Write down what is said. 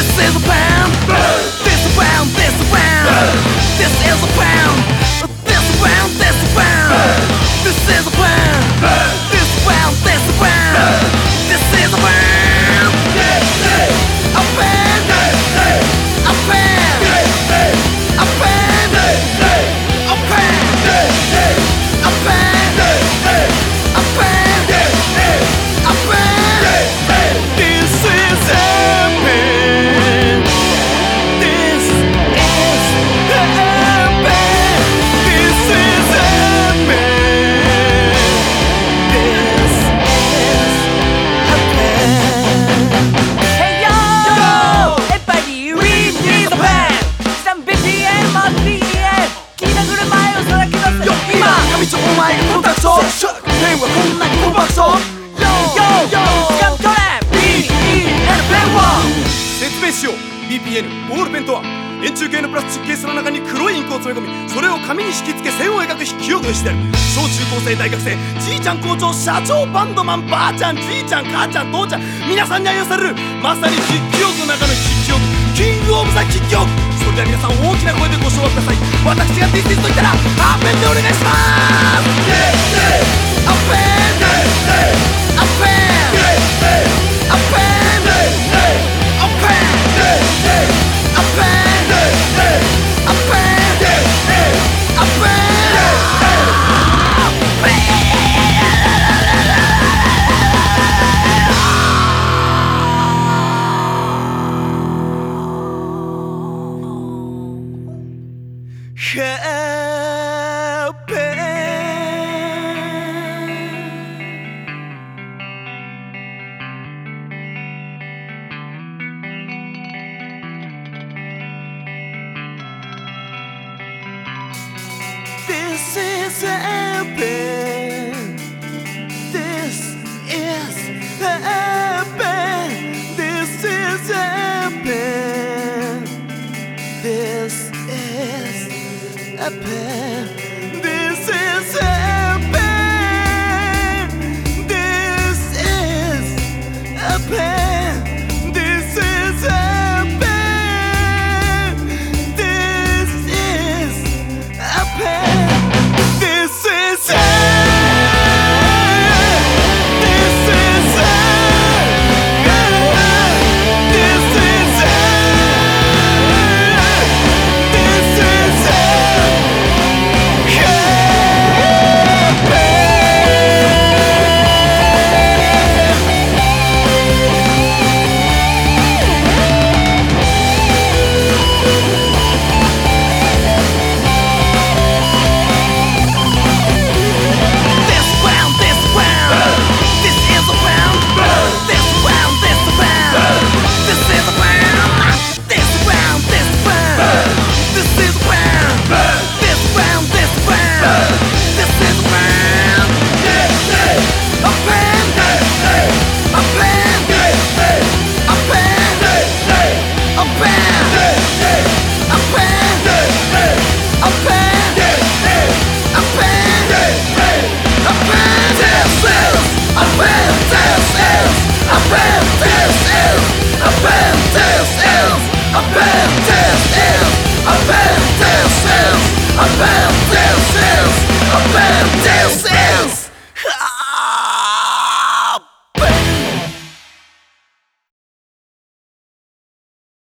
This is a band. BN ボールペンとは円柱形のプラスチックケースの中に黒いインクを詰め込みそれを紙に敷き付け線を描く筆記用具のしてある小中高生大学生じいちゃん校長社長バンドマンばあちゃんじいちゃん母ちゃん父ちゃん皆さんに愛用されるまさに筆記用具の中の筆記用具キングオブザ筆記用具それでは皆さん大きな声でご唱和ください。私が This is と言ったらアーペンでお願いします。This is happen Stop it!